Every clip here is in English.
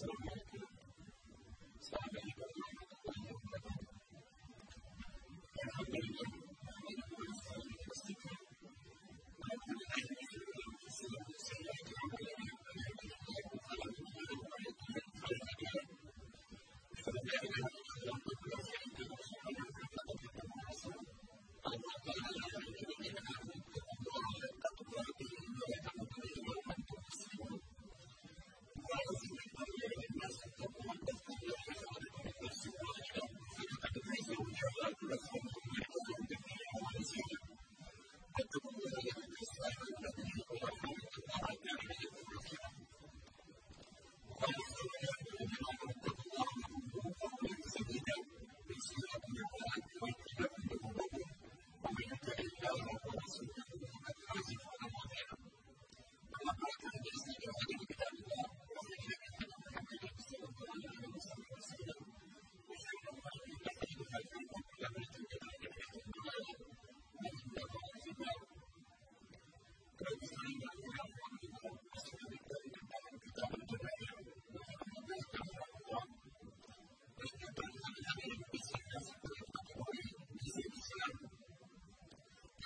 Thank you.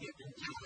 give and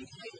behavior.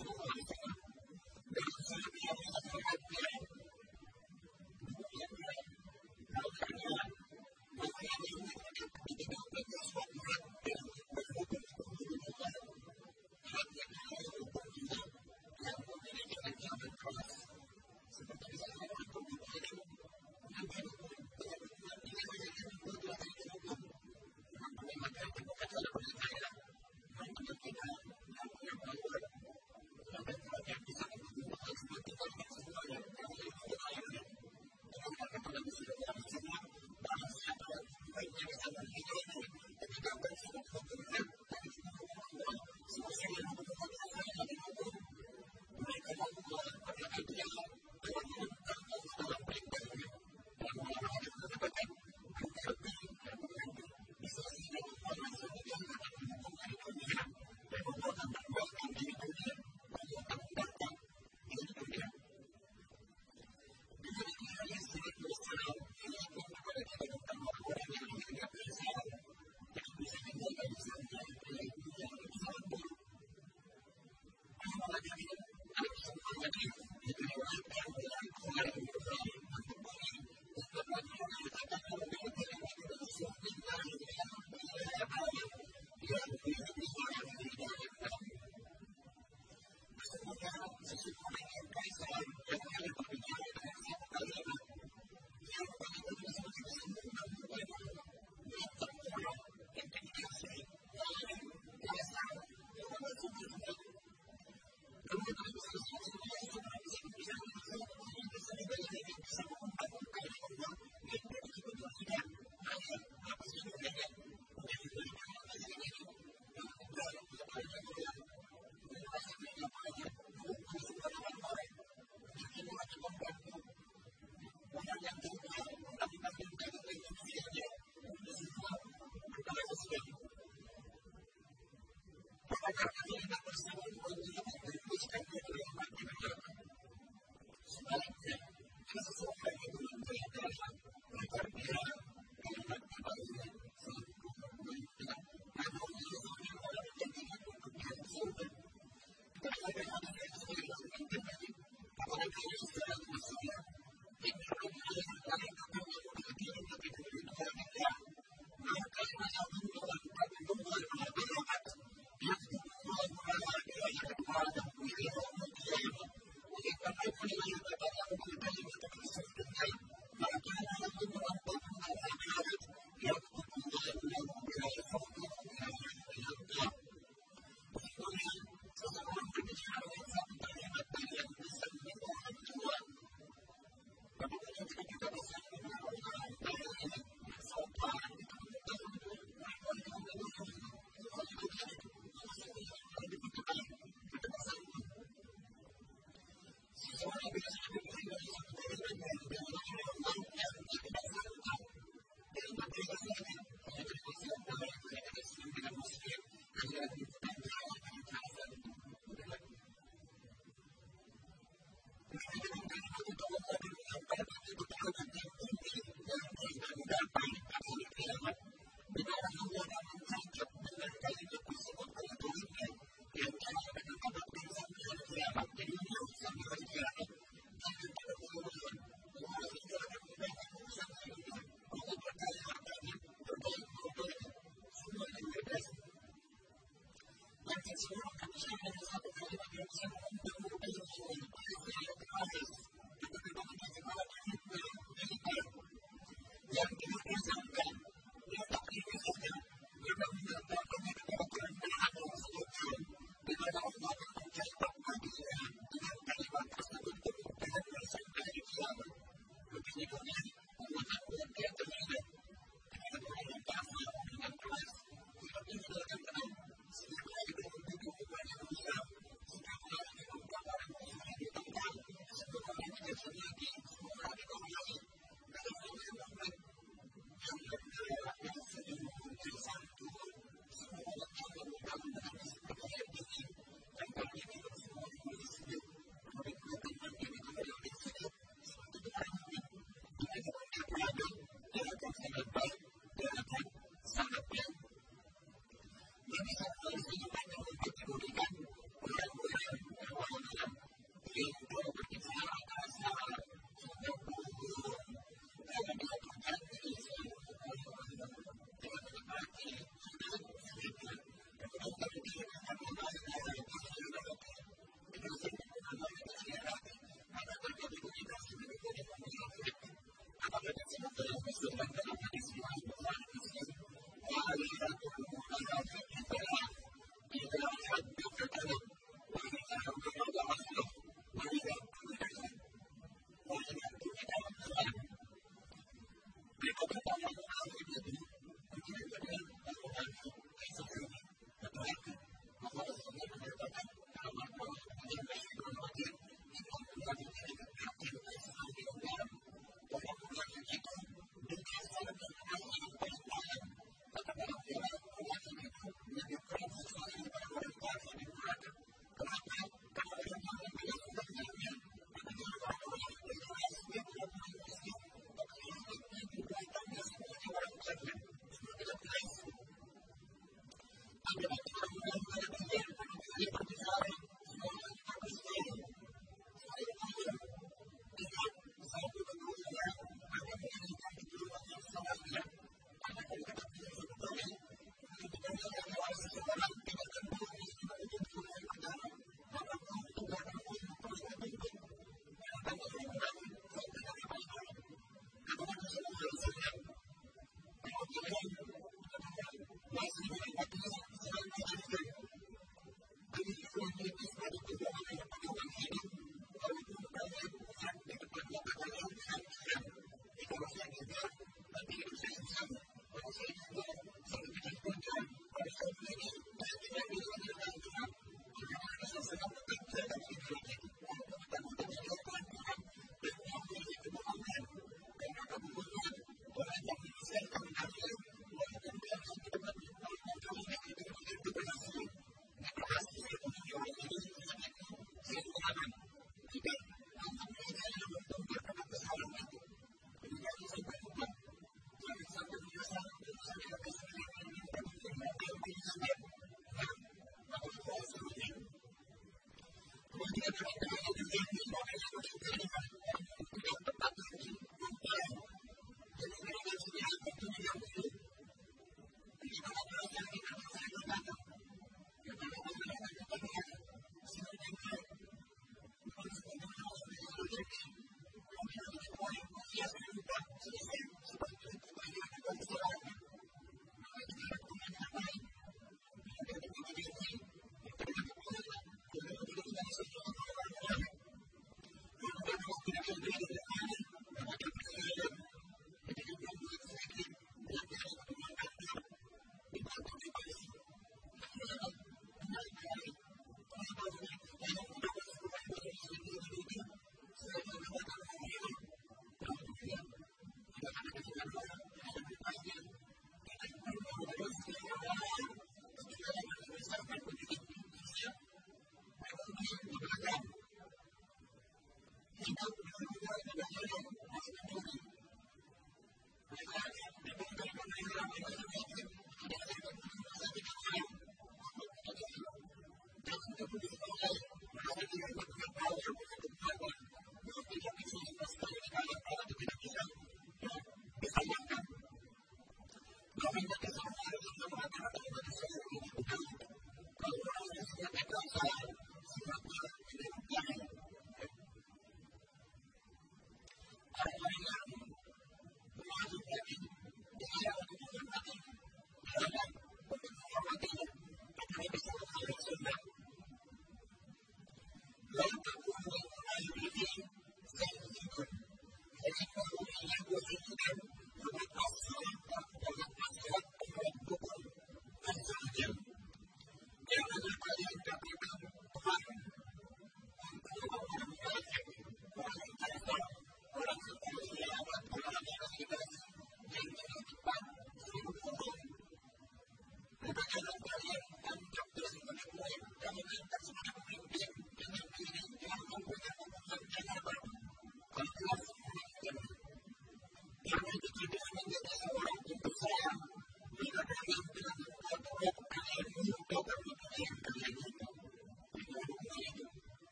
That's the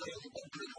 Thank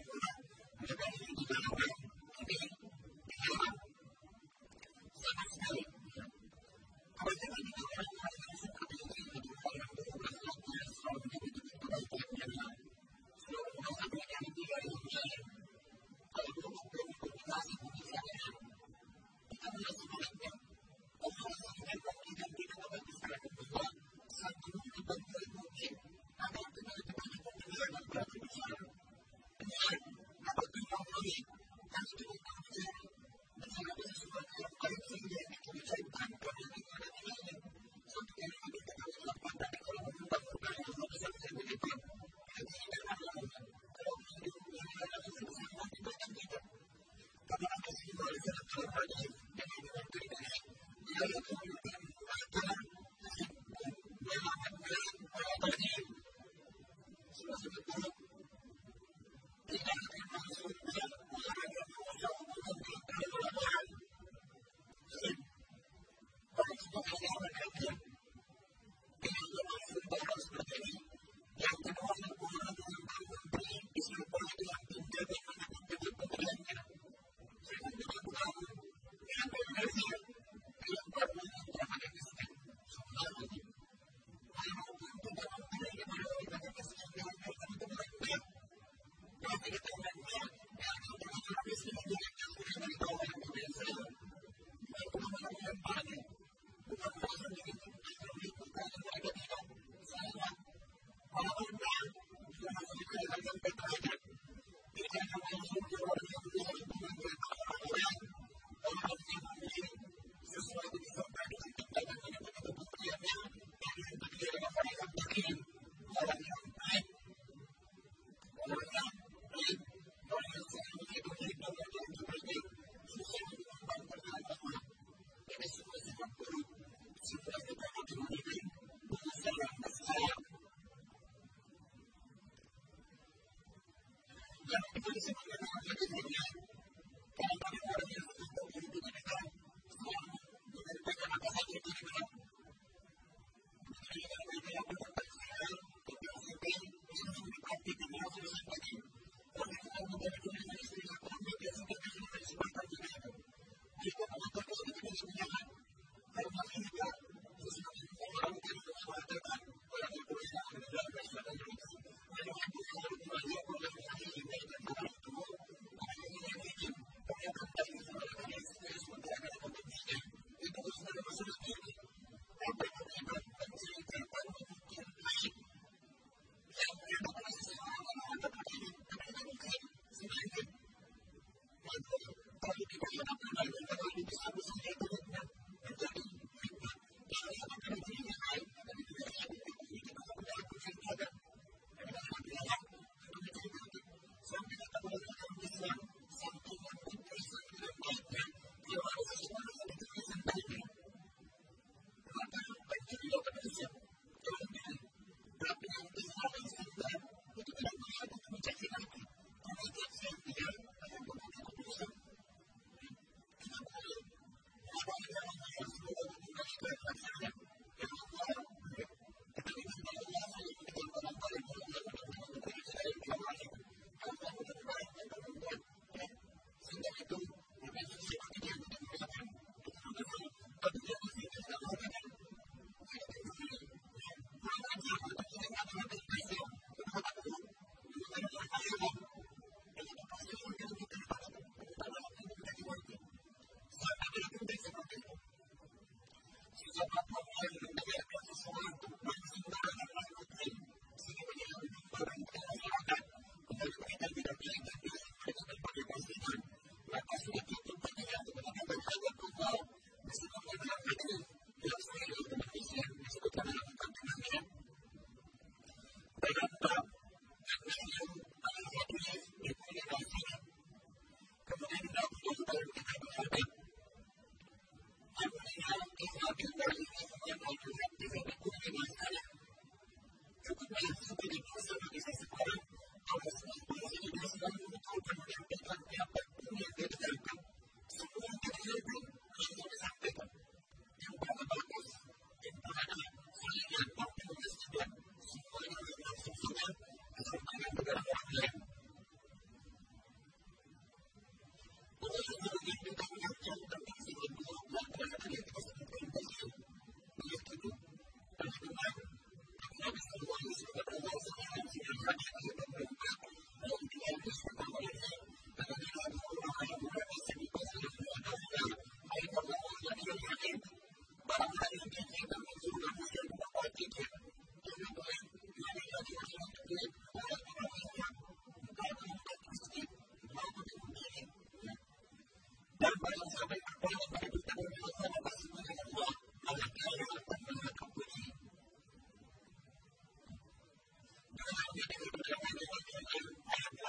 you.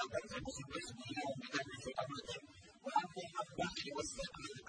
Well, that's a possibility, you know, with everything. One thing I'm I